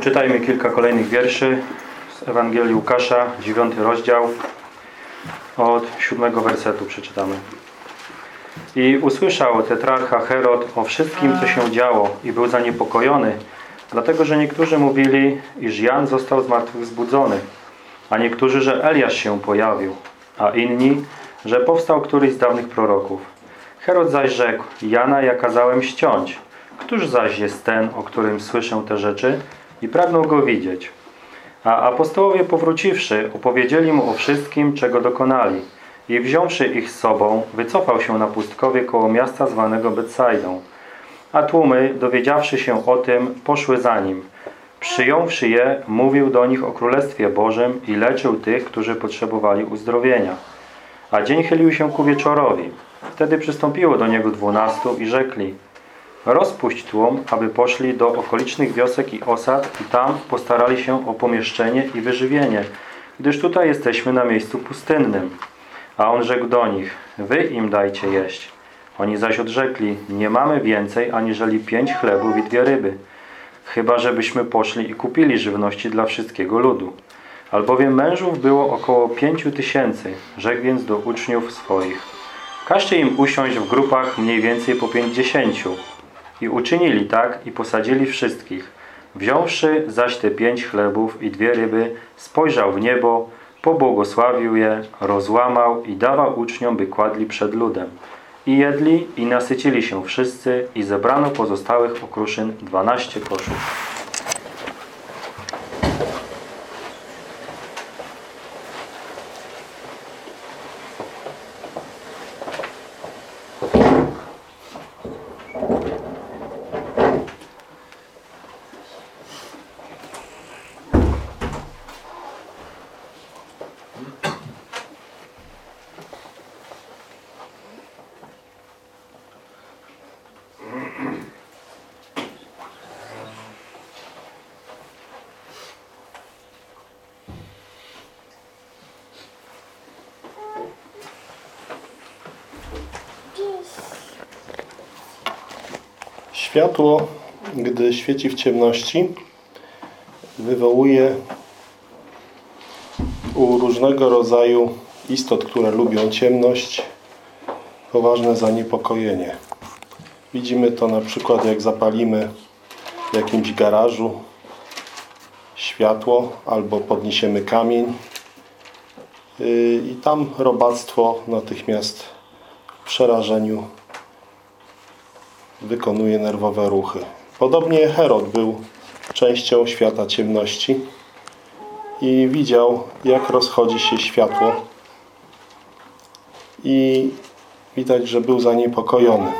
Przeczytajmy kilka kolejnych wierszy z Ewangelii Łukasza, dziewiąty rozdział, od siódmego wersetu przeczytamy. I usłyszał tetrarcha Herod o wszystkim, co się działo i był zaniepokojony, dlatego, że niektórzy mówili, iż Jan został zmartwychwzbudzony, a niektórzy, że Eliasz się pojawił, a inni, że powstał któryś z dawnych proroków. Herod zaś rzekł, Jana ja kazałem ściąć. Któż zaś jest ten, o którym słyszę te rzeczy i pragnął go widzieć? A apostołowie powróciwszy, opowiedzieli mu o wszystkim, czego dokonali. I wziąwszy ich z sobą, wycofał się na pustkowie koło miasta zwanego Betsaidą. A tłumy, dowiedziawszy się o tym, poszły za nim. Przyjąwszy je, mówił do nich o Królestwie Bożym i leczył tych, którzy potrzebowali uzdrowienia. A dzień chylił się ku wieczorowi. Wtedy przystąpiło do niego dwunastu i rzekli Rozpuść tłum, aby poszli do okolicznych wiosek i osad i tam postarali się o pomieszczenie i wyżywienie, gdyż tutaj jesteśmy na miejscu pustynnym. A on rzekł do nich, wy im dajcie jeść. Oni zaś odrzekli, nie mamy więcej aniżeli pięć chlebów i dwie ryby. Chyba, żebyśmy poszli i kupili żywności dla wszystkiego ludu. Albowiem mężów było około pięciu tysięcy, rzekł więc do uczniów swoich. Każcie im usiąść w grupach mniej więcej po pięćdziesięciu. I uczynili tak i posadzili wszystkich. Wziąwszy zaś te pięć chlebów i dwie ryby, spojrzał w niebo, pobłogosławił je, rozłamał i dawał uczniom, by kładli przed ludem. I jedli i nasycili się wszyscy i zebrano pozostałych okruszyn dwanaście koszów. Światło, gdy świeci w ciemności, wywołuje u różnego rodzaju istot, które lubią ciemność, poważne zaniepokojenie. Widzimy to na przykład, jak zapalimy w jakimś garażu światło albo podniesiemy kamień yy, i tam robactwo natychmiast w przerażeniu wykonuje nerwowe ruchy. Podobnie Herod był częścią świata ciemności i widział, jak rozchodzi się światło i widać, że był zaniepokojony.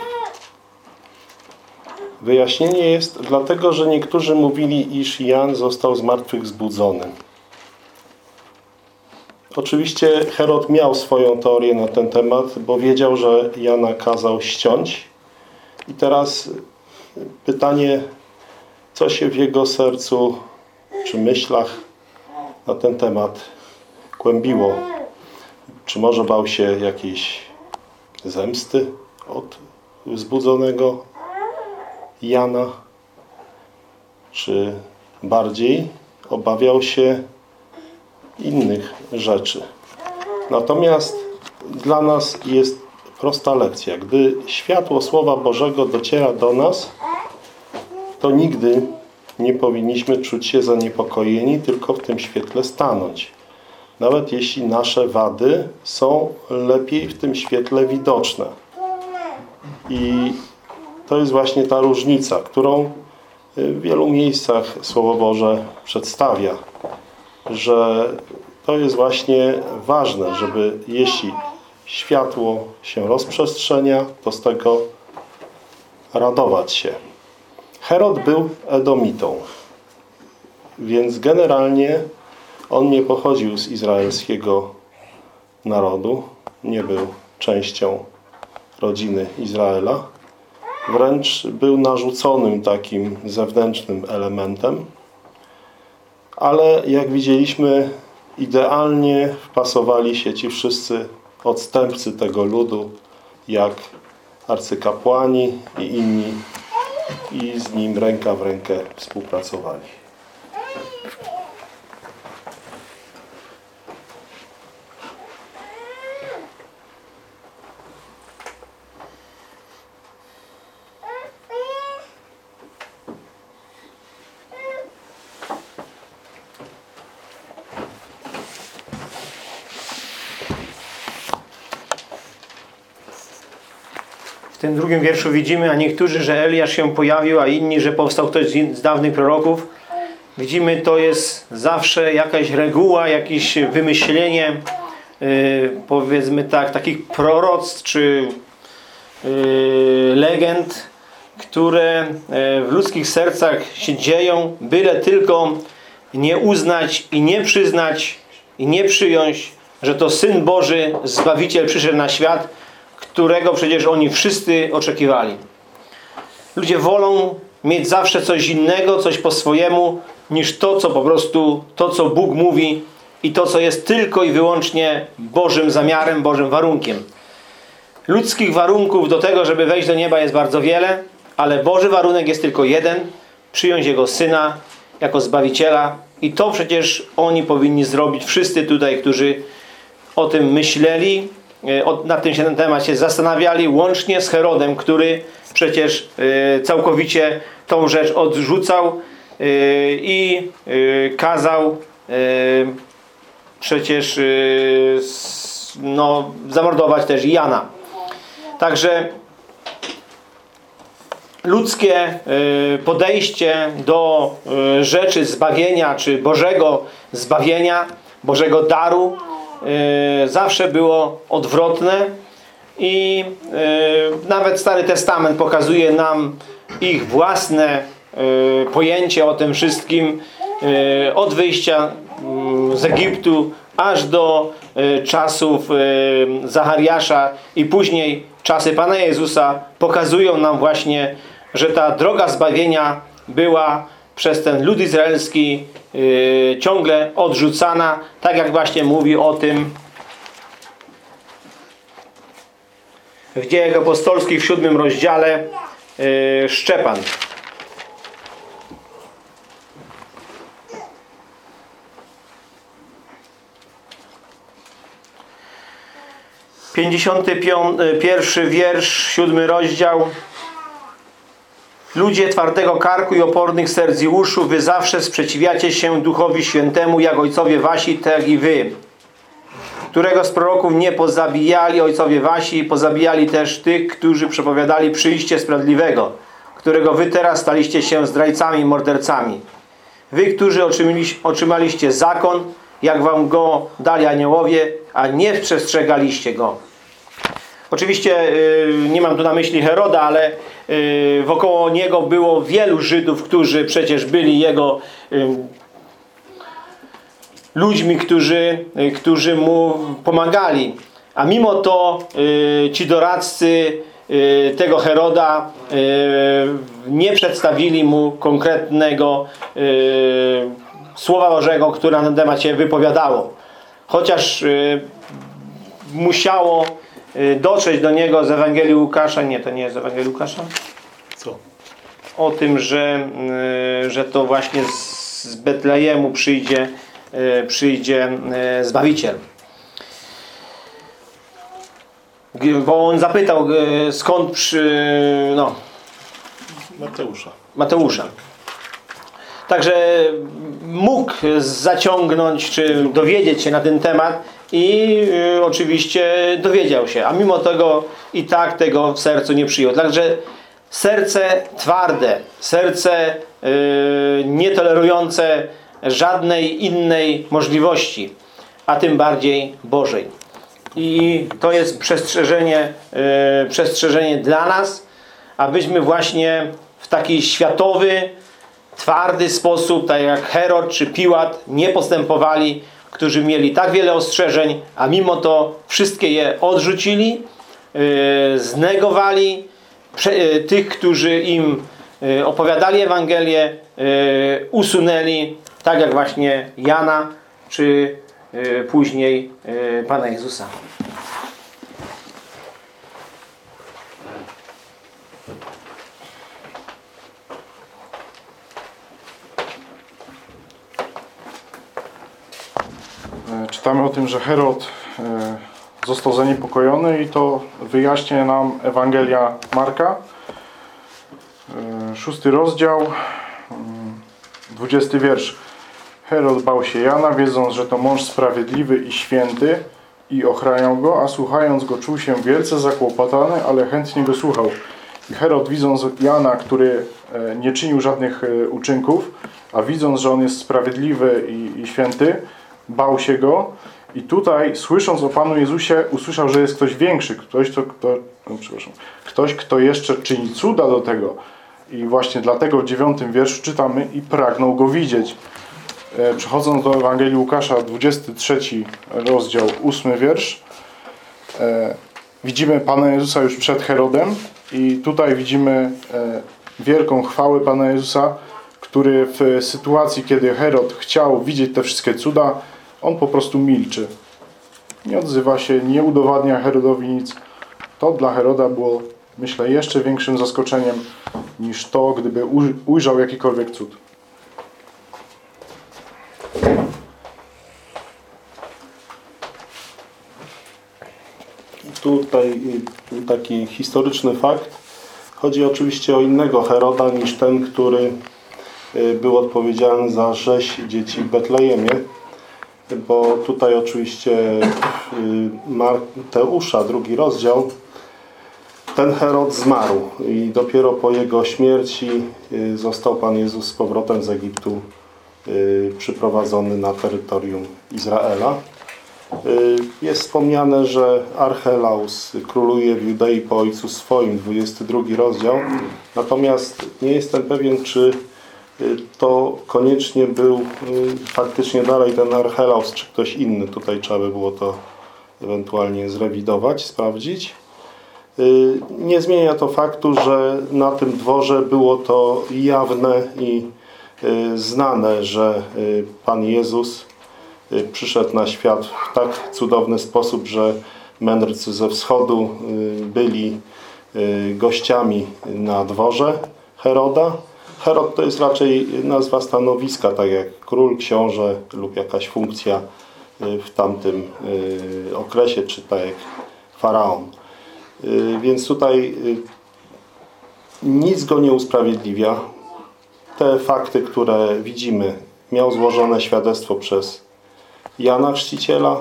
Wyjaśnienie jest dlatego, że niektórzy mówili, iż Jan został z martwych zbudzony. Oczywiście Herod miał swoją teorię na ten temat, bo wiedział, że Jana kazał ściąć i teraz pytanie, co się w jego sercu czy myślach na ten temat kłębiło. Czy może bał się jakiejś zemsty od wzbudzonego Jana? Czy bardziej obawiał się innych rzeczy? Natomiast dla nas jest prosta lekcja. Gdy światło Słowa Bożego dociera do nas, to nigdy nie powinniśmy czuć się zaniepokojeni, tylko w tym świetle stanąć. Nawet jeśli nasze wady są lepiej w tym świetle widoczne. I to jest właśnie ta różnica, którą w wielu miejscach Słowo Boże przedstawia, że to jest właśnie ważne, żeby jeśli światło się rozprzestrzenia, to z tego radować się. Herod był Edomitą, więc generalnie on nie pochodził z izraelskiego narodu, nie był częścią rodziny Izraela, wręcz był narzuconym takim zewnętrznym elementem, ale jak widzieliśmy, idealnie wpasowali się ci wszyscy odstępcy tego ludu, jak arcykapłani i inni i z nim ręka w rękę współpracowali. Drugim wierszu widzimy, a niektórzy, że Eliasz się pojawił, a inni, że powstał ktoś z dawnych proroków. Widzimy, to jest zawsze jakaś reguła, jakieś wymyślenie, yy, powiedzmy tak, takich proroctw czy yy, legend, które yy, w ludzkich sercach się dzieją, byle tylko nie uznać i nie przyznać i nie przyjąć, że to Syn Boży, Zbawiciel przyszedł na świat, którego przecież oni wszyscy oczekiwali. Ludzie wolą mieć zawsze coś innego, coś po swojemu, niż to, co po prostu, to, co Bóg mówi i to, co jest tylko i wyłącznie Bożym zamiarem, Bożym warunkiem. Ludzkich warunków do tego, żeby wejść do nieba jest bardzo wiele, ale Boży warunek jest tylko jeden, przyjąć Jego Syna jako Zbawiciela i to przecież oni powinni zrobić, wszyscy tutaj, którzy o tym myśleli, nad tym się ten temat się zastanawiali, łącznie z Herodem, który przecież e, całkowicie tą rzecz odrzucał e, i e, kazał e, przecież e, no, zamordować też Jana. Także ludzkie podejście do rzeczy zbawienia, czy Bożego zbawienia, Bożego daru zawsze było odwrotne i y, nawet Stary Testament pokazuje nam ich własne y, pojęcie o tym wszystkim od wyjścia y, z Egiptu aż do czasów Zachariasza i później czasy Pana Jezusa pokazują nam właśnie, że ta droga zbawienia była przez ten lud izraelski y, ciągle odrzucana, tak jak właśnie mówi o tym w dziejach apostolskich w siódmym rozdziale y, Szczepan. Pięćdziesiąty y, pierwszy wiersz, siódmy rozdział. Ludzie twardego karku i opornych serc i uszu, wy zawsze sprzeciwiacie się Duchowi Świętemu, jak ojcowie wasi, tak i wy. Którego z proroków nie pozabijali ojcowie wasi, pozabijali też tych, którzy przepowiadali przyjście sprawiedliwego, którego wy teraz staliście się zdrajcami i mordercami. Wy, którzy otrzymaliś- otrzymaliście zakon, jak wam go dali aniołowie, a nie przestrzegaliście go. Oczywiście y, nie mam tu na myśli Heroda, ale y, wokoło niego było wielu Żydów, którzy przecież byli jego y, ludźmi, którzy, którzy mu pomagali. A mimo to ci doradcy tego Heroda nie przedstawili mu konkretnego Słowa Bożego, które na ten temat się wypowiadało. Chociaż musiało dotrzeć do niego z Ewangelii Łukasza. Nie, to nie jest z Ewangelii Łukasza. Co? O tym, że, y, że to właśnie z Betlejemu przyjdzie, y, przyjdzie y, Zbawiciel. Bo on zapytał, y, skąd przy, no, Mateusza. Mateusza. Także mógł zaciągnąć, czy dowiedzieć się na ten temat i y, oczywiście dowiedział się, a mimo tego i tak tego w sercu nie przyjął. Także serce twarde, serce y, nietolerujące żadnej innej możliwości, a tym bardziej Bożej. I to jest przestrzeżenie, y, przestrzeżenie dla nas, abyśmy właśnie w taki światowy, twardy sposób, tak jak Herod czy Piłat, nie postępowali, którzy mieli tak wiele ostrzeżeń, a mimo to wszystkie je odrzucili, yy, znegowali yy, tych, którzy im yy, opowiadali Ewangelię, usunęli, tak jak właśnie Jana, czy później Pana Jezusa. Czytamy o tym, że Herod e, został zaniepokojony i to wyjaśnia nam Ewangelia Marka. E, Szósty rozdział, mm, dwudziesty wiersz. Herod bał się Jana, wiedząc, że to mąż sprawiedliwy i święty, i ochraniał go, a słuchając go czuł się wielce zakłopotany, ale chętnie go słuchał. I Herod widząc Jana, który e, nie czynił żadnych uczynków, a widząc, że on jest sprawiedliwy i, i święty, bał się go. I tutaj, słysząc o Panu Jezusie, usłyszał, że jest ktoś większy, ktoś, kto, kto, no, przepraszam, ktoś, kto jeszcze czyni cuda do tego. I właśnie dlatego w dziewiątym wierszu czytamy i pragnął go widzieć. E, Przechodząc do Ewangelii Łukasza, 23 rozdział, 8 wiersz. E, Widzimy Pana Jezusa już przed Herodem i tutaj widzimy e, wielką chwałę Pana Jezusa, który w sytuacji, kiedy Herod chciał widzieć te wszystkie cuda, on po prostu milczy. Nie odzywa się, nie udowadnia Herodowi nic. To dla Heroda było, myślę, jeszcze większym zaskoczeniem niż to, gdyby uj- ujrzał jakikolwiek cud. Tutaj taki historyczny fakt. Chodzi oczywiście o innego Heroda niż ten, który y, był odpowiedzialny za rzeź dzieci w Betlejemie. Bo tutaj oczywiście y, Mateusza, drugi rozdział, ten Herod zmarł i dopiero po jego śmierci y, został Pan Jezus z powrotem z Egiptu y, przyprowadzony na terytorium Izraela. Jest wspomniane, że Archelaus króluje w Judei po ojcu swoim, 22 rozdział. Natomiast nie jestem pewien, czy to koniecznie był y, faktycznie dalej ten Archelaus, czy ktoś inny. Tutaj trzeba by było to ewentualnie zrewidować, sprawdzić. Y, Nie zmienia to faktu, że na tym dworze było to jawne i y, znane, że Pan Jezus przyszedł na świat w tak cudowny sposób, że mędrcy ze wschodu byli gościami na dworze Heroda. Herod to jest raczej nazwa stanowiska, tak jak król, książę lub jakaś funkcja y, w tamtym y, okresie, czy tak jak faraon. Y, Więc tutaj nic go nie usprawiedliwia. Te fakty, które widzimy, miał złożone świadectwo przez Jana Chrzciciela.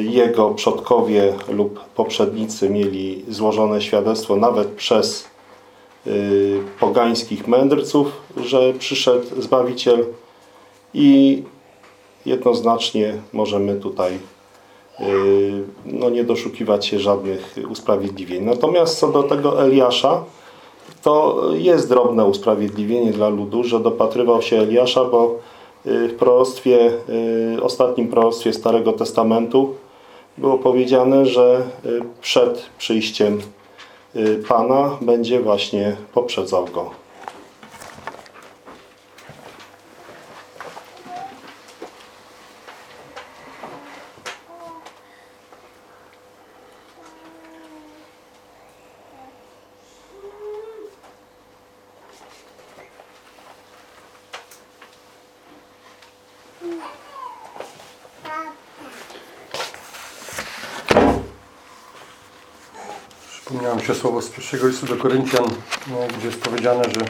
Jego przodkowie lub poprzednicy mieli złożone świadectwo nawet przez pogańskich mędrców, że przyszedł Zbawiciel i jednoznacznie możemy tutaj y, no, nie doszukiwać się żadnych usprawiedliwień. Natomiast co do tego Eliasza, to jest drobne usprawiedliwienie dla ludu, że dopatrywał się Eliasza, bo y, w proroctwie, y, ostatnim proroctwie Starego Testamentu było powiedziane, że y, przed przyjściem y, Pana będzie właśnie poprzedzał go. Przypomniało mi się słowo z pierwszego listu do Koryntian, no, gdzie jest powiedziane, że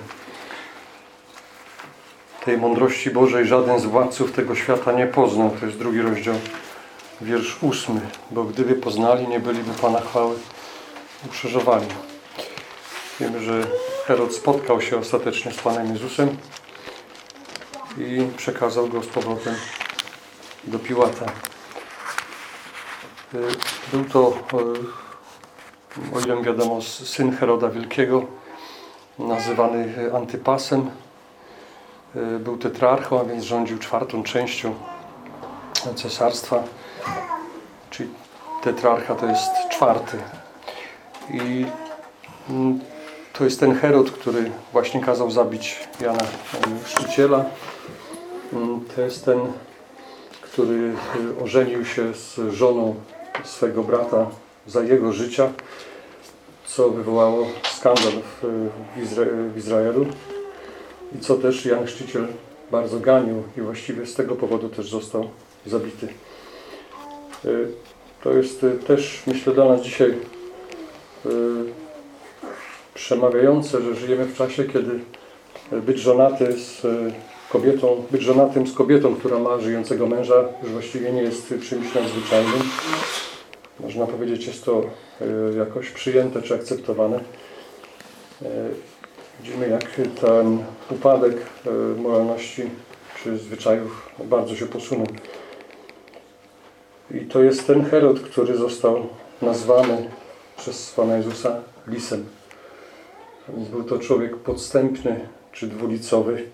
tej mądrości Bożej żaden z władców tego świata nie poznał. To jest drugi rozdział, wiersz ósmy. Bo gdyby poznali, nie byliby Pana chwały ukrzyżowani. Wiemy, że Herod spotkał się ostatecznie z Panem Jezusem i przekazał go z powrotem do Piłata. Y, Był to ile wiadomo, syn Heroda Wielkiego, nazywany Antypasem. Y, Był tetrarchą, a więc rządził czwartą częścią cesarstwa. Czyli tetrarcha to jest czwarty. I mm, to jest ten Herod, który właśnie kazał zabić Jana y, Chrzciciela. Mm, To jest ten, który ożenił się z żoną swego brata za jego życia, co wywołało skandal w, w, Izra w Izraelu i co też Jan Chrzciciel bardzo ganił i właściwie z tego powodu też został zabity. Y, To jest y, też, myślę, dla nas dzisiaj y, przemawiające, że żyjemy w czasie, kiedy być żonaty z kobietą, być żonatym z kobietą, która ma żyjącego męża, już właściwie nie jest czymś nadzwyczajnym. Można powiedzieć, jest to e, jakoś przyjęte czy akceptowane. E, Widzimy, jak ten upadek e, moralności czy zwyczajów bardzo się posunął. I to jest ten Herod, który został nazwany przez Pana Jezusa lisem. Był to człowiek podstępny czy dwulicowy.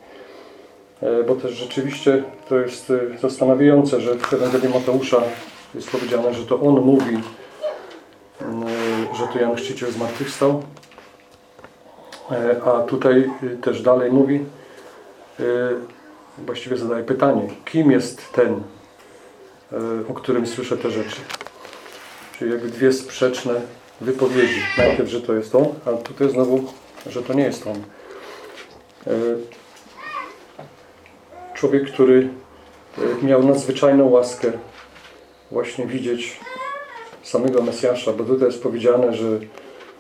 Bo też rzeczywiście to jest zastanawiające, że w Ewangelii Mateusza jest powiedziane, że to on mówi, mm, że to Jan Chrzciciel zmartwychwstał. E, A tutaj y, też dalej mówi, właściwie zadaje pytanie, kim jest ten, e, o którym słyszę te rzeczy. Czyli jakby dwie sprzeczne wypowiedzi. Najpierw, że to jest on, a tutaj znowu, że to nie jest on. E, Człowiek, który e, miał nadzwyczajną łaskę właśnie widzieć samego Mesjasza, bo tutaj jest powiedziane, że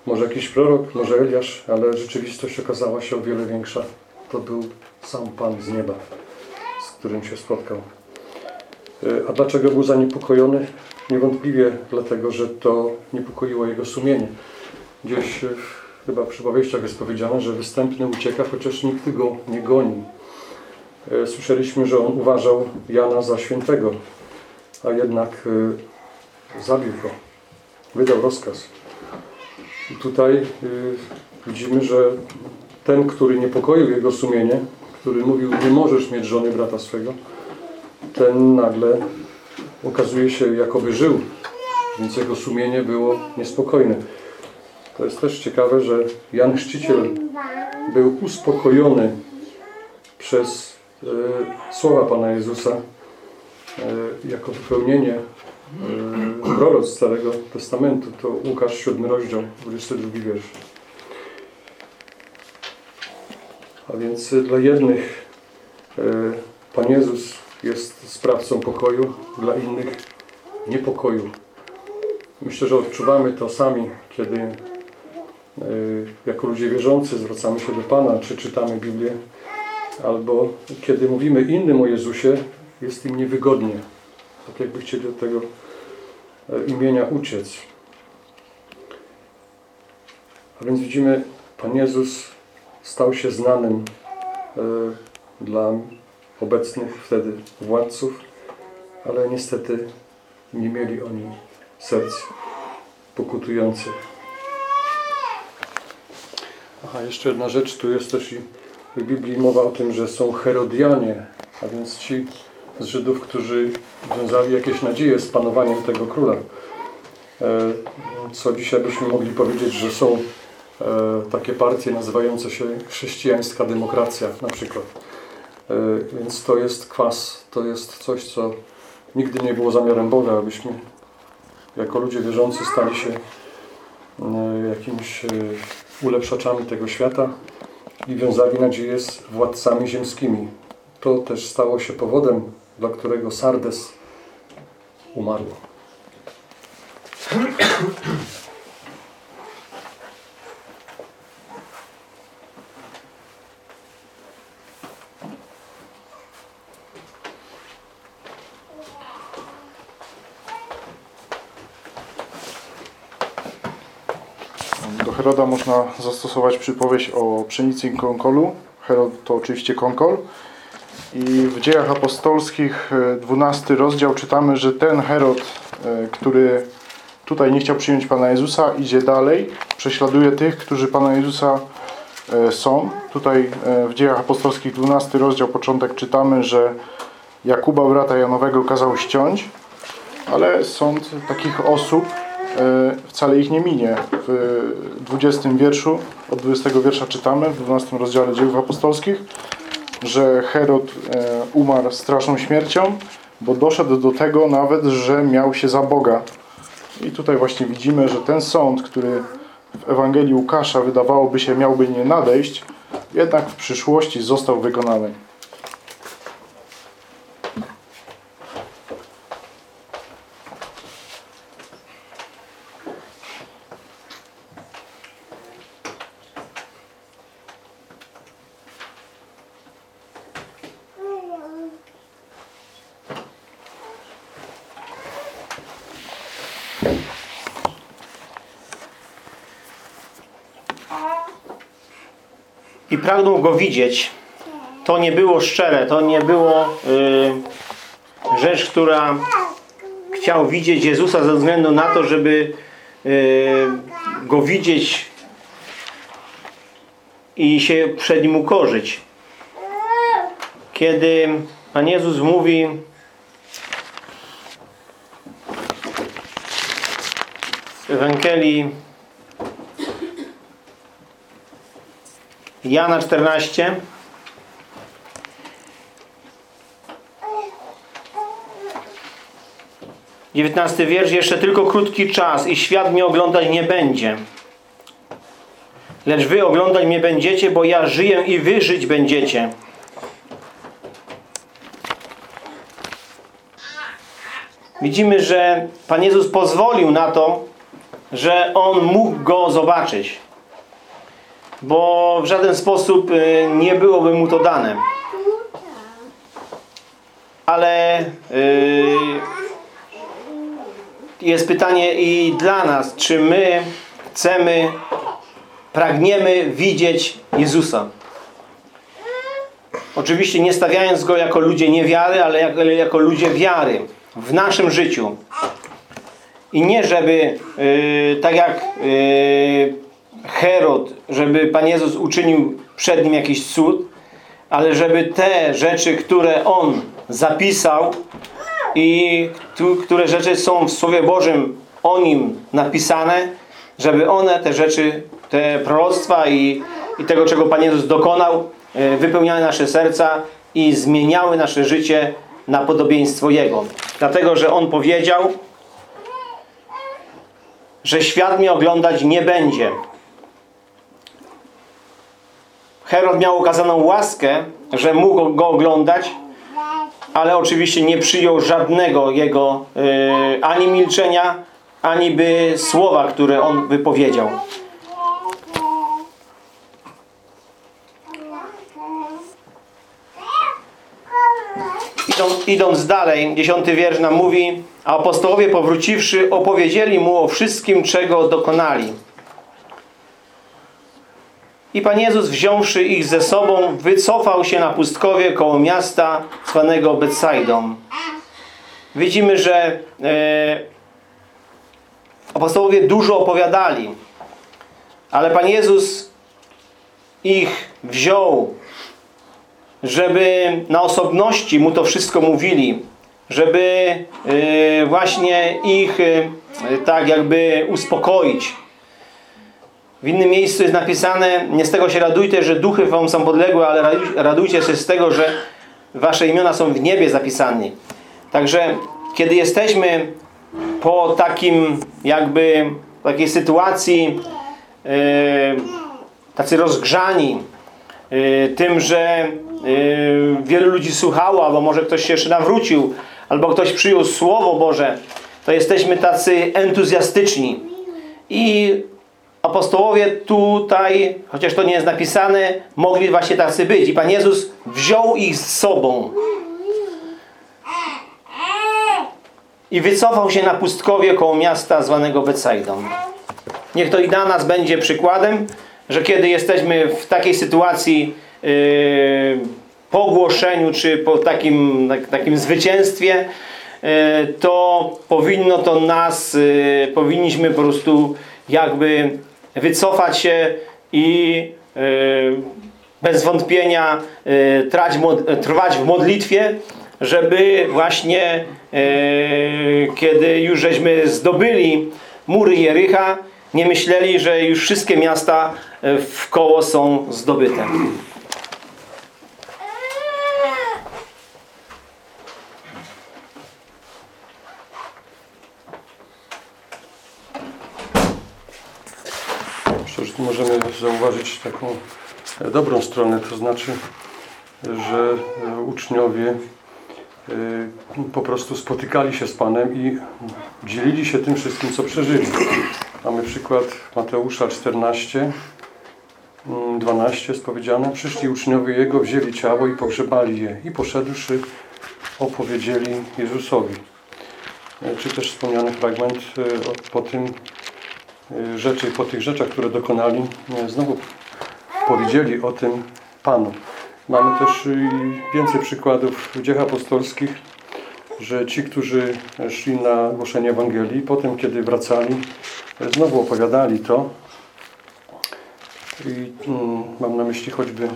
może jakiś prorok, może Eliasz, ale rzeczywistość okazała się o wiele większa. To był sam Pan z nieba, z którym się spotkał. E, A dlaczego był zaniepokojony? Niewątpliwie dlatego, że to niepokoiło jego sumienie. Gdzieś chyba w przypowieściach jest powiedziane, że występny ucieka, chociaż nikt go nie goni. E, Słyszeliśmy, że on uważał Jana za świętego, a jednak e, zabił go. Wydał rozkaz. I tutaj y, widzimy, że ten, który niepokoił jego sumienie, który mówił, nie możesz mieć żony brata swego, ten nagle okazuje się, jakoby żył, więc jego sumienie było niespokojne. To jest też ciekawe, że Jan Chrzciciel był uspokojony przez e, słowa Pana Jezusa jako wypełnienie e, proroc Starego Testamentu. To Łukasz 7 rozdział, 22 wiersz. A więc e, dla jednych e, Pan Jezus jest sprawcą pokoju, dla innych niepokoju. Myślę, że odczuwamy to sami, kiedy e, jako ludzie wierzący zwracamy się do Pana, czy czytamy Biblię, albo kiedy mówimy innym o Jezusie, jest im niewygodnie. Tak jakby chcieli od tego e, imienia uciec. A więc widzimy, Pan Jezus stał się znanym e, dla obecnych wtedy władców, ale niestety nie mieli oni serc pokutujących. Aha, jeszcze jedna rzecz, tu jest też i w Biblii mowa o tym, że są Herodianie, a więc ci z Żydów, którzy wiązali jakieś nadzieje z panowaniem tego króla. E, Co dzisiaj byśmy mogli powiedzieć, że są e, takie partie nazywające się chrześcijańska demokracja na przykład. E, Więc to jest kwas, to jest coś, co nigdy nie było zamiarem Boga, abyśmy jako ludzie wierzący stali się jakimiś ulepszaczami tego świata i wiązali nadzieję z władcami ziemskimi. To też stało się powodem, dla którego Sardes umarł. Do Heroda można zastosować przypowieść o pszenicy i konkolu. Herod to oczywiście konkol. I w dziejach apostolskich, e, 12 rozdział, czytamy, że ten Herod, e, który tutaj nie chciał przyjąć Pana Jezusa, idzie dalej, prześladuje tych, którzy Pana Jezusa e, są. Tutaj e, w dziejach apostolskich, 12 rozdział, początek czytamy, że Jakuba, brata Janowego, kazał ściąć, ale sąd takich osób e, wcale ich nie minie. W 20 wierszu, od 20 wiersza czytamy, w 12 rozdziale dziejów apostolskich, że Herod e, umarł straszną śmiercią, bo doszedł do tego nawet, że miał się za Boga. I tutaj właśnie widzimy, że ten sąd, który w Ewangelii Łukasza wydawałoby się miałby nie nadejść, jednak w przyszłości został wykonany. I pragnął Go widzieć, to nie było szczere, to nie było y, rzecz, która chciał widzieć Jezusa ze względu na to, żeby y, Go widzieć i się przed Nim ukorzyć. Kiedy Pan Jezus mówi w Ewangelii Jana 14 19 wiersz, jeszcze tylko krótki czas i świat mnie oglądać nie będzie. Lecz wy oglądać mnie będziecie, bo ja żyję i wy żyć będziecie. Widzimy, że Pan Jezus pozwolił na to, że On mógł Go zobaczyć. Bo w żaden sposób y, nie byłoby Mu to dane. Ale y, jest pytanie i dla nas, czy my chcemy, pragniemy widzieć Jezusa. Oczywiście nie stawiając Go jako ludzie niewiary, ale jako, ale jako ludzie wiary w naszym życiu. I nie żeby, yy, tak jak yy, Herod, żeby Pan Jezus uczynił przed nim jakiś cud, ale żeby te rzeczy, które On zapisał i które rzeczy są w Słowie Bożym o Nim napisane, żeby one, te rzeczy, te proroctwa i, i tego, czego Pan Jezus dokonał, yy, wypełniały nasze serca i zmieniały nasze życie na podobieństwo Jego. Dlatego, że On powiedział, że świat mnie oglądać nie będzie. Herod miał okazaną łaskę, że mógł go oglądać, ale oczywiście nie przyjął żadnego jego yy, ani milczenia, ani by słowa, które on wypowiedział. Idą, idąc dalej, dziesiąty wiersz nam mówi a apostołowie powróciwszy opowiedzieli mu o wszystkim, czego dokonali. I Pan Jezus wziąwszy ich ze sobą, wycofał się na pustkowie koło miasta zwanego Betsaidą. Widzimy, że e, apostołowie dużo opowiadali, ale Pan Jezus ich wziął, żeby na osobności mu to wszystko mówili, żeby y, właśnie ich y, tak jakby uspokoić. W innym miejscu jest napisane, nie z tego się radujcie, że duchy wam są podległe, ale radujcie się z tego, że wasze imiona są w niebie zapisane. Także kiedy jesteśmy po takim jakby takiej sytuacji yy, tacy rozgrzani yy, tym, że yy, wielu ludzi słuchało, albo może ktoś się jeszcze nawrócił, albo ktoś przyjął Słowo Boże, to jesteśmy tacy entuzjastyczni. I apostołowie tutaj, chociaż to nie jest napisane, mogli właśnie tacy być. I Pan Jezus wziął ich z sobą. I wycofał się na pustkowie koło miasta zwanego Betsaidą. Niech to i dla nas będzie przykładem, że kiedy jesteśmy w takiej sytuacji yy, po czy po takim, tak, takim zwycięstwie, e, to powinno to nas, e, powinniśmy po prostu jakby wycofać się i e, bez wątpienia trwać, trwać w modlitwie, żeby właśnie kiedy już żeśmy zdobyli mury Jericha, nie myśleli, że już wszystkie miasta w koło są zdobyte. Myślę, że tu możemy taką e, dobrą stronę, to znaczy, że e, uczniowie e, po prostu spotykali się z Panem i dzielili się tym wszystkim, co przeżyli. Mamy przykład Mateusza 14, 12 jest powiedziane. Przyszli uczniowie Jego, wzięli ciało i pogrzebali je i poszedłszy opowiedzieli Jezusowi. Czy też wspomniany fragment po tym rzeczy, po tych rzeczach, które dokonali, y, znowu powiedzieli o tym Panu. Mamy też y, więcej przykładów w dziejach apostolskich, że ci, którzy szli na głoszenie Ewangelii, potem kiedy wracali, y, znowu opowiadali to. I mm, mam na myśli choćby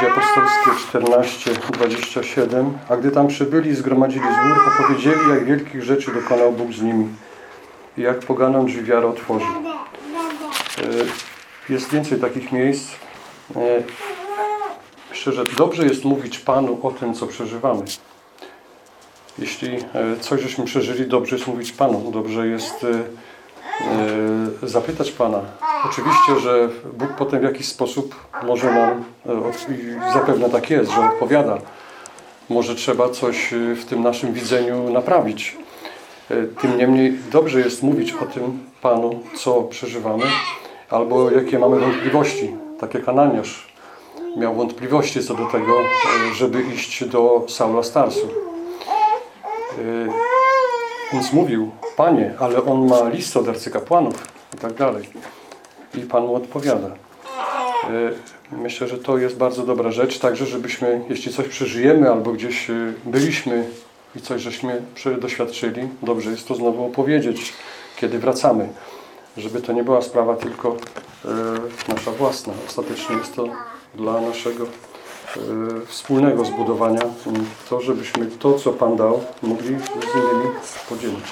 Dzieje apostolskie 14, 27. A gdy tam przybyli, zgromadzili zbór, opowiedzieli, jak wielkich rzeczy dokonał Bóg z nimi i jak poganom drzwi wiary otworzył. E, Jest więcej takich miejsc. E, Myślę, że dobrze jest mówić Panu o tym, co przeżywamy. Jeśli e, coś żeśmy przeżyli, dobrze jest mówić Panu. Dobrze jest zapytać Pana. Oczywiście, że Bóg potem w jakiś sposób może nam, zapewne tak jest, że odpowiada. Może trzeba coś w tym naszym widzeniu naprawić. E, Tym niemniej dobrze jest mówić o tym Panu, co przeżywamy, albo jakie mamy wątpliwości. Tak jak Ananiasz miał wątpliwości co do tego, e, żeby iść do Saula Starsu. E, Więc mówił, Panie, ale on ma list od arcykapłanów i tak dalej. I Pan mu odpowiada. Myślę, że to jest bardzo dobra rzecz, także żebyśmy, jeśli coś przeżyjemy albo gdzieś byliśmy i coś żeśmy doświadczyli, dobrze jest to znowu opowiedzieć, kiedy wracamy. Żeby to nie była sprawa tylko e, nasza własna. Ostatecznie jest to dla naszego e, wspólnego zbudowania to, żebyśmy to, co Pan dał, mogli z innymi podzielić.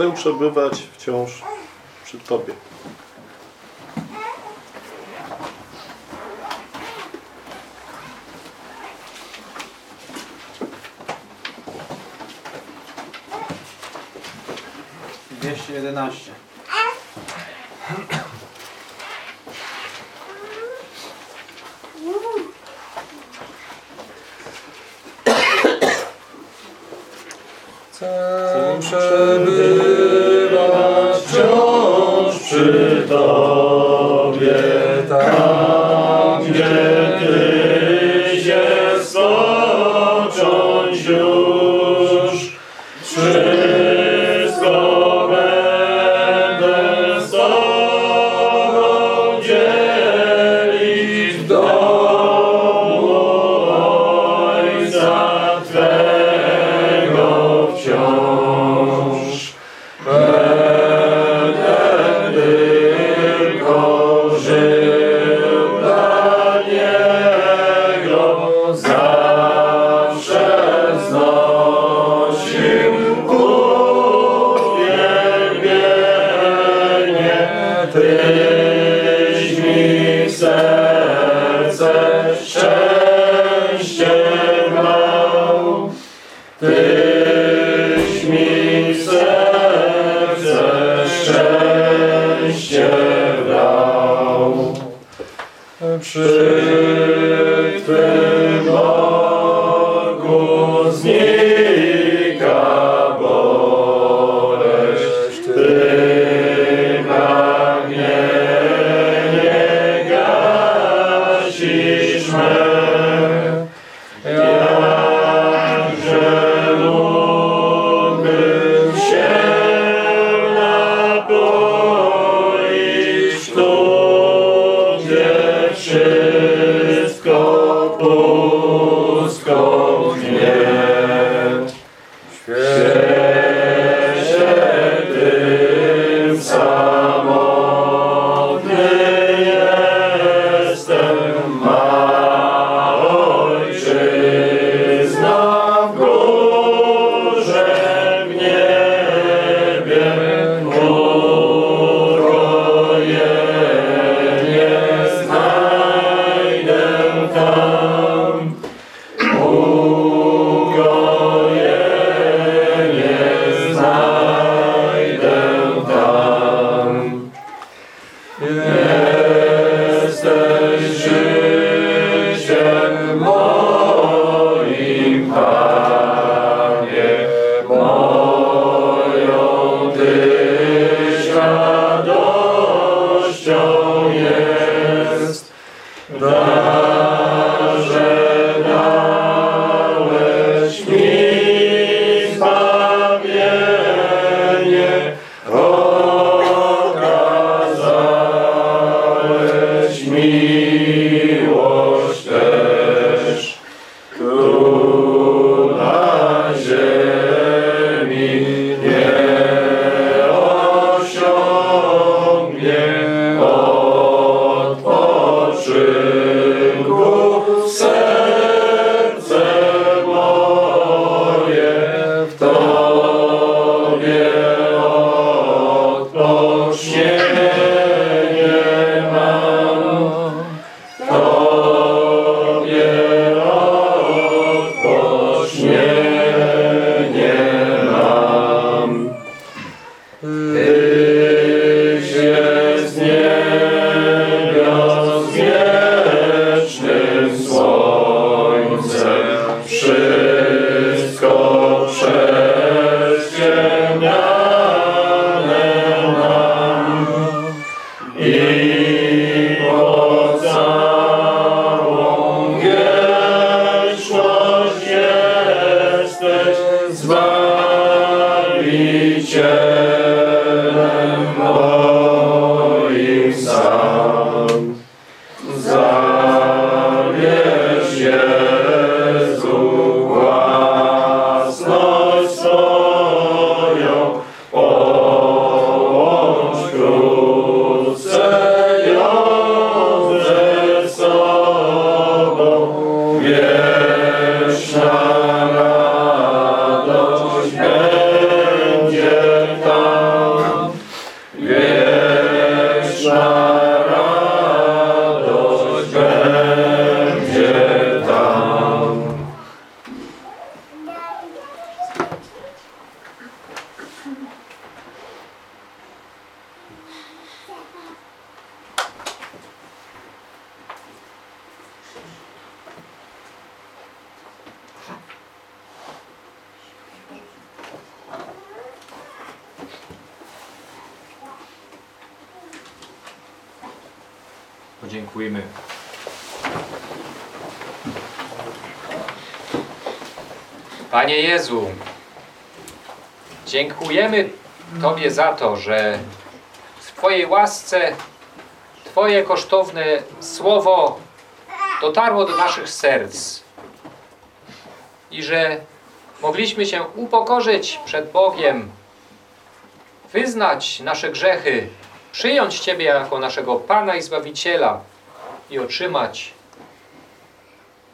Chcę przebywać wciąż przy Tobie. Dwieście jedenaście. Chcę przebyć. 知道。przy... za to, że w Twojej łasce Twoje kosztowne słowo dotarło do naszych serc i że mogliśmy się upokorzyć przed Bogiem, wyznać nasze grzechy, przyjąć Ciebie jako naszego Pana i Zbawiciela i otrzymać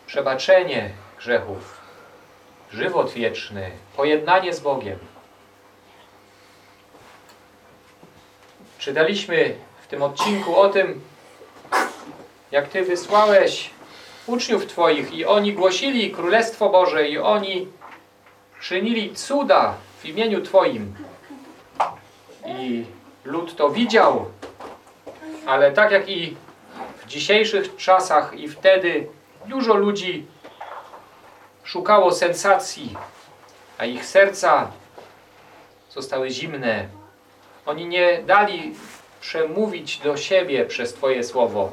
przebaczenie grzechów, żywot wieczny, pojednanie z Bogiem. Czytaliśmy w tym odcinku o tym, jak Ty wysłałeś uczniów Twoich i oni głosili Królestwo Boże i oni czynili cuda w imieniu Twoim. I lud to widział, ale tak jak i w dzisiejszych czasach i wtedy dużo ludzi szukało sensacji, a ich serca zostały zimne. Oni nie dali przemówić do siebie przez Twoje słowo.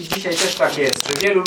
I dzisiaj też tak jest, że wielu